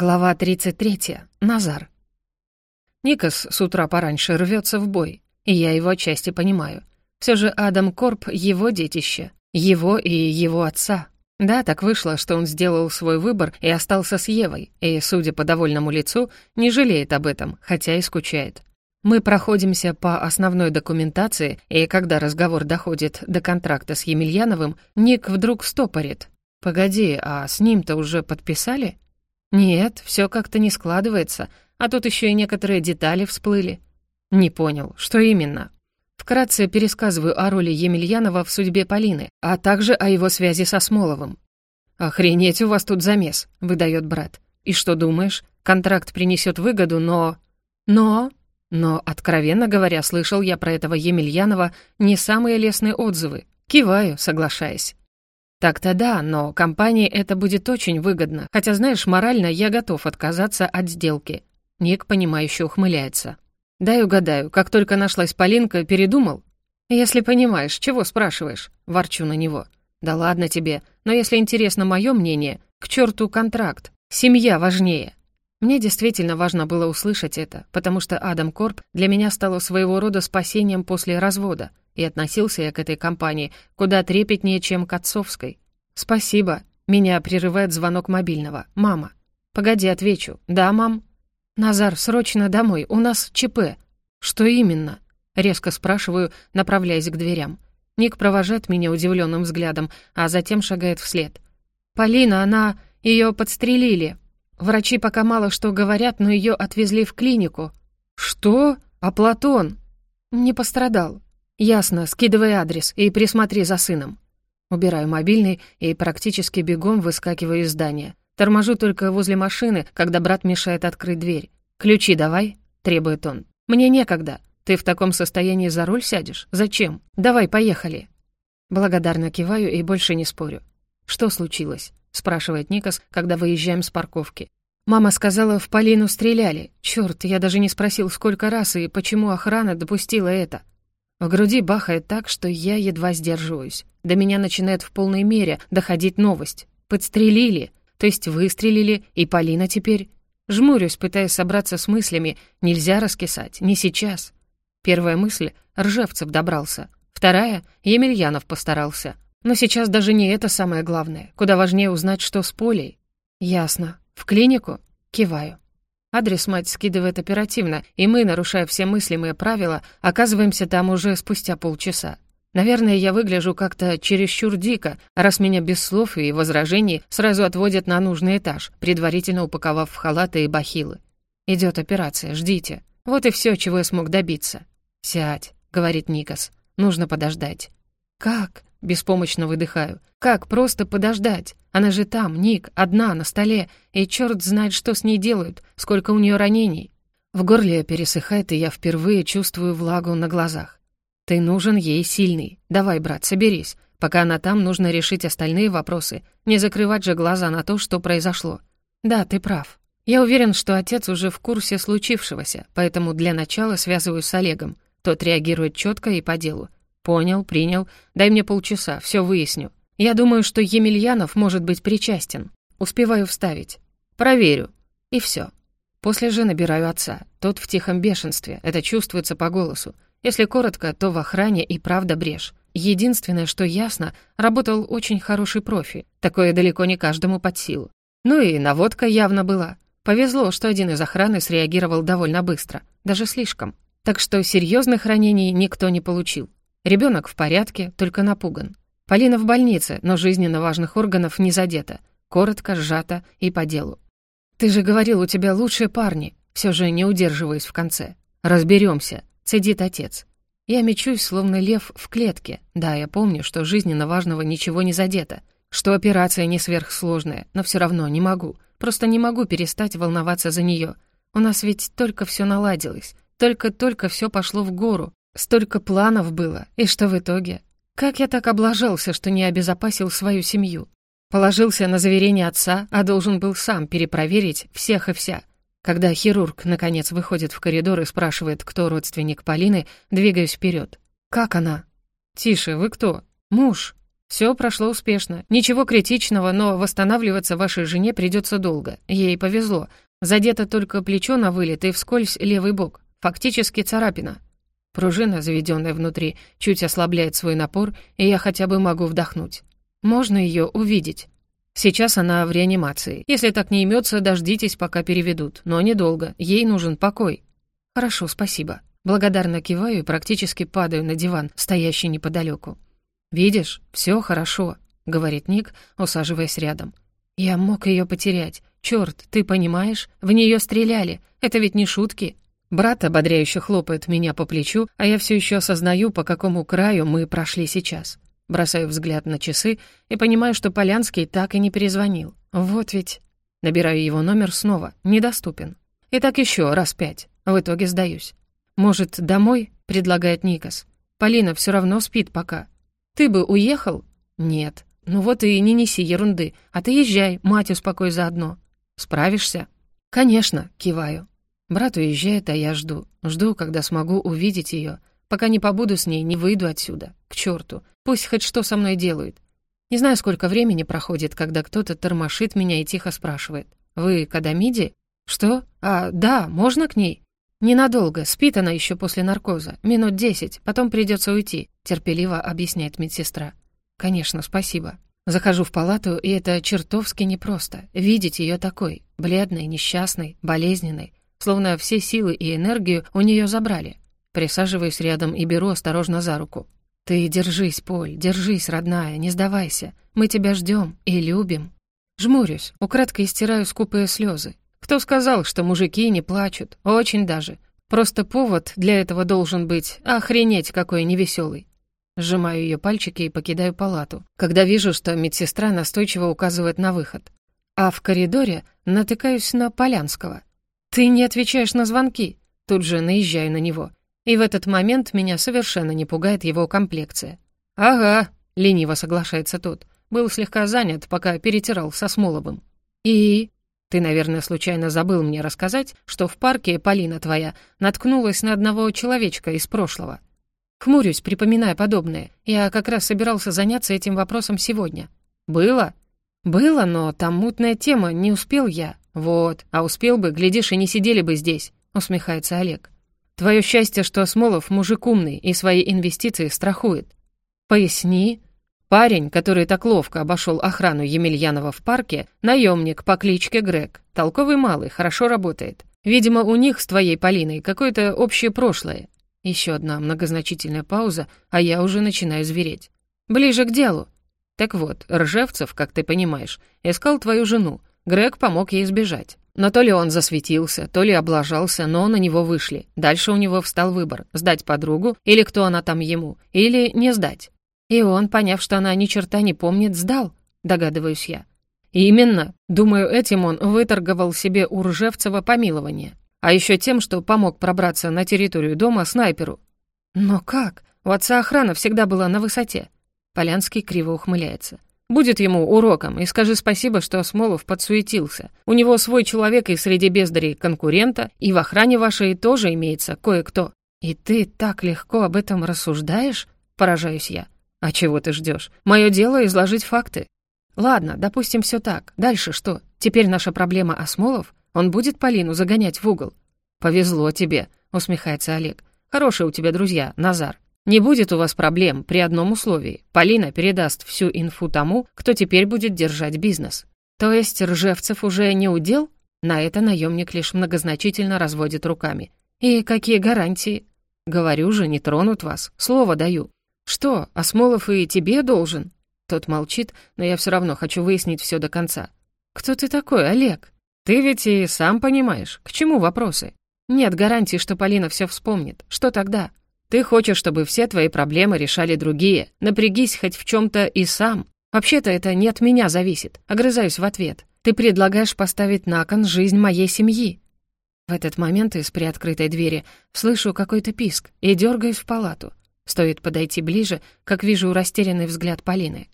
Глава 33. Назар. Никас с утра пораньше рвется в бой, и я его отчасти понимаю. Все же Адам Корп — его детище, его и его отца. Да, так вышло, что он сделал свой выбор и остался с Евой, и, судя по довольному лицу, не жалеет об этом, хотя и скучает. Мы проходимся по основной документации, и когда разговор доходит до контракта с Емельяновым, Ник вдруг стопорит. «Погоди, а с ним-то уже подписали?» «Нет, все как-то не складывается, а тут еще и некоторые детали всплыли». «Не понял, что именно?» Вкратце пересказываю о роли Емельянова в судьбе Полины, а также о его связи со Смоловым. «Охренеть, у вас тут замес», — выдает брат. «И что думаешь? Контракт принесет выгоду, но...» «Но...» Но, откровенно говоря, слышал я про этого Емельянова не самые лестные отзывы. Киваю, соглашаясь. Так-то да, но компании это будет очень выгодно, хотя, знаешь, морально я готов отказаться от сделки. Ник, понимающе ухмыляется. Дай угадаю, как только нашлась Полинка, передумал? Если понимаешь, чего спрашиваешь? Ворчу на него. Да ладно тебе, но если интересно мое мнение, к черту контракт. Семья важнее. Мне действительно важно было услышать это, потому что Адам Корп для меня стало своего рода спасением после развода, и относился я к этой компании куда трепетнее, чем к отцовской. «Спасибо». Меня прерывает звонок мобильного. «Мама». «Погоди, отвечу». «Да, мам». «Назар, срочно домой, у нас ЧП». «Что именно?» Резко спрашиваю, направляясь к дверям. Ник провожает меня удивленным взглядом, а затем шагает вслед. «Полина, она... ее подстрелили. Врачи пока мало что говорят, но ее отвезли в клинику». «Что? А Платон?» «Не пострадал. «Ясно, скидывай адрес и присмотри за сыном». Убираю мобильный и практически бегом выскакиваю из здания. Торможу только возле машины, когда брат мешает открыть дверь. «Ключи давай», — требует он. «Мне некогда. Ты в таком состоянии за руль сядешь? Зачем? Давай, поехали». Благодарно киваю и больше не спорю. «Что случилось?» — спрашивает Никас, когда выезжаем с парковки. «Мама сказала, в Полину стреляли. Чёрт, я даже не спросил, сколько раз и почему охрана допустила это. В груди бахает так, что я едва сдерживаюсь. До меня начинает в полной мере доходить новость. Подстрелили, то есть выстрелили, и Полина теперь... Жмурюсь, пытаясь собраться с мыслями. Нельзя раскисать, не сейчас. Первая мысль — Ржевцев добрался. Вторая — Емельянов постарался. Но сейчас даже не это самое главное. Куда важнее узнать, что с Полей. Ясно. В клинику? Киваю. Адрес мать скидывает оперативно, и мы, нарушая все мыслимые правила, оказываемся там уже спустя полчаса. Наверное, я выгляжу как-то чересчур дико, раз меня без слов и возражений сразу отводят на нужный этаж, предварительно упаковав в халаты и бахилы. Идет операция, ждите. Вот и все, чего я смог добиться. «Сядь», — говорит Никас, — «нужно подождать». «Как?» — беспомощно выдыхаю. «Как просто подождать? Она же там, Ник, одна, на столе, и черт знает, что с ней делают, сколько у нее ранений». В горле пересыхает, и я впервые чувствую влагу на глазах. «Ты нужен ей сильный. Давай, брат, соберись. Пока она там, нужно решить остальные вопросы. Не закрывать же глаза на то, что произошло. Да, ты прав. Я уверен, что отец уже в курсе случившегося, поэтому для начала связываюсь с Олегом. Тот реагирует четко и по делу. «Понял, принял. Дай мне полчаса, все выясню. Я думаю, что Емельянов может быть причастен. Успеваю вставить. Проверю. И все. После же набираю отца. Тот в тихом бешенстве, это чувствуется по голосу. Если коротко, то в охране и правда брешь. Единственное, что ясно, работал очень хороший профи. Такое далеко не каждому под силу. Ну и наводка явно была. Повезло, что один из охраны среагировал довольно быстро. Даже слишком. Так что серьезных ранений никто не получил. Ребенок в порядке, только напуган. Полина в больнице, но жизненно важных органов не задета. Коротко, сжато и по делу. «Ты же говорил, у тебя лучшие парни», все же не удерживаясь в конце. Разберемся, цедит отец. Я мечусь, словно лев в клетке. Да, я помню, что жизненно важного ничего не задето, что операция не сверхсложная, но все равно не могу. Просто не могу перестать волноваться за нее. У нас ведь только все наладилось, только-только все пошло в гору, Столько планов было, и что в итоге? Как я так облажался, что не обезопасил свою семью? Положился на заверение отца, а должен был сам перепроверить всех и вся. Когда хирург, наконец, выходит в коридор и спрашивает, кто родственник Полины, двигаюсь вперед. «Как она?» «Тише, вы кто?» «Муж». Все прошло успешно. Ничего критичного, но восстанавливаться вашей жене придется долго. Ей повезло. Задето только плечо на вылет и вскользь левый бок. Фактически царапина. Пружина, заведенная внутри, чуть ослабляет свой напор, и я хотя бы могу вдохнуть. Можно ее увидеть. Сейчас она в реанимации. Если так не имется, дождитесь, пока переведут. Но недолго. Ей нужен покой. Хорошо, спасибо. Благодарно киваю и практически падаю на диван, стоящий неподалеку. «Видишь, все хорошо», — говорит Ник, усаживаясь рядом. «Я мог ее потерять. Черт, ты понимаешь? В нее стреляли. Это ведь не шутки». Брат ободряюще хлопает меня по плечу, а я все еще осознаю, по какому краю мы прошли сейчас. Бросаю взгляд на часы и понимаю, что Полянский так и не перезвонил. Вот ведь... Набираю его номер снова. Недоступен. И так еще раз пять. В итоге сдаюсь. «Может, домой?» — предлагает Никас. «Полина все равно спит пока». «Ты бы уехал?» «Нет». «Ну вот и не неси ерунды, а ты езжай, мать успокой заодно». «Справишься?» «Конечно», — киваю. Брат уезжает, а я жду. Жду, когда смогу увидеть ее. Пока не побуду с ней, не выйду отсюда. К черту. Пусть хоть что со мной делают. Не знаю, сколько времени проходит, когда кто-то тормошит меня и тихо спрашивает. «Вы к Адамиде?» «Что? А, да, можно к ней?» «Ненадолго. Спит она еще после наркоза. Минут десять. Потом придется уйти», — терпеливо объясняет медсестра. «Конечно, спасибо». Захожу в палату, и это чертовски непросто. Видеть ее такой, бледной, несчастной, болезненной, словно все силы и энергию у нее забрали. Присаживаюсь рядом и беру осторожно за руку. «Ты держись, Поль, держись, родная, не сдавайся. Мы тебя ждем и любим». Жмурюсь, украдкой стираю скупые слезы. Кто сказал, что мужики не плачут? Очень даже. Просто повод для этого должен быть охренеть какой невеселый. Сжимаю ее пальчики и покидаю палату, когда вижу, что медсестра настойчиво указывает на выход. А в коридоре натыкаюсь на Полянского. «Ты не отвечаешь на звонки!» Тут же наезжаю на него. И в этот момент меня совершенно не пугает его комплекция. «Ага», — лениво соглашается тот. Был слегка занят, пока перетирал со Смоловым. «И...» «Ты, наверное, случайно забыл мне рассказать, что в парке Полина твоя наткнулась на одного человечка из прошлого». Хмурюсь, припоминая подобное. Я как раз собирался заняться этим вопросом сегодня. «Было?» «Было, но там мутная тема, не успел я». «Вот, а успел бы, глядишь, и не сидели бы здесь», — усмехается Олег. Твое счастье, что Смолов мужик умный и свои инвестиции страхует. Поясни. Парень, который так ловко обошел охрану Емельянова в парке, наемник по кличке Грег. Толковый малый, хорошо работает. Видимо, у них с твоей Полиной какое-то общее прошлое. Еще одна многозначительная пауза, а я уже начинаю звереть. Ближе к делу. Так вот, Ржевцев, как ты понимаешь, искал твою жену. Грег помог ей сбежать. Но то ли он засветился, то ли облажался, но на него вышли. Дальше у него встал выбор — сдать подругу, или кто она там ему, или не сдать. И он, поняв, что она ни черта не помнит, сдал, догадываюсь я. Именно. Думаю, этим он выторговал себе у Ржевцева помилование. А еще тем, что помог пробраться на территорию дома снайперу. Но как? У отца охрана всегда была на высоте. Полянский криво ухмыляется. Будет ему уроком, и скажи спасибо, что Смолов подсуетился. У него свой человек и среди бездарей конкурента, и в охране вашей тоже имеется кое-кто. И ты так легко об этом рассуждаешь? Поражаюсь я. А чего ты ждешь? Мое дело изложить факты. Ладно, допустим, все так. Дальше что? Теперь наша проблема Осмолов? Он будет Полину загонять в угол? Повезло тебе, усмехается Олег. Хорошие у тебя друзья, Назар. Не будет у вас проблем при одном условии. Полина передаст всю инфу тому, кто теперь будет держать бизнес. То есть Ржевцев уже не удел? На это наемник лишь многозначительно разводит руками. И какие гарантии? Говорю же, не тронут вас. Слово даю. Что, Осмолов и тебе должен? Тот молчит, но я все равно хочу выяснить все до конца. Кто ты такой, Олег? Ты ведь и сам понимаешь, к чему вопросы? Нет гарантии, что Полина все вспомнит. Что тогда? Ты хочешь, чтобы все твои проблемы решали другие. Напрягись хоть в чем-то и сам. Вообще-то это не от меня зависит. Огрызаюсь в ответ. Ты предлагаешь поставить на кон жизнь моей семьи. В этот момент из приоткрытой двери слышу какой-то писк и дергаюсь в палату. Стоит подойти ближе, как вижу растерянный взгляд Полины.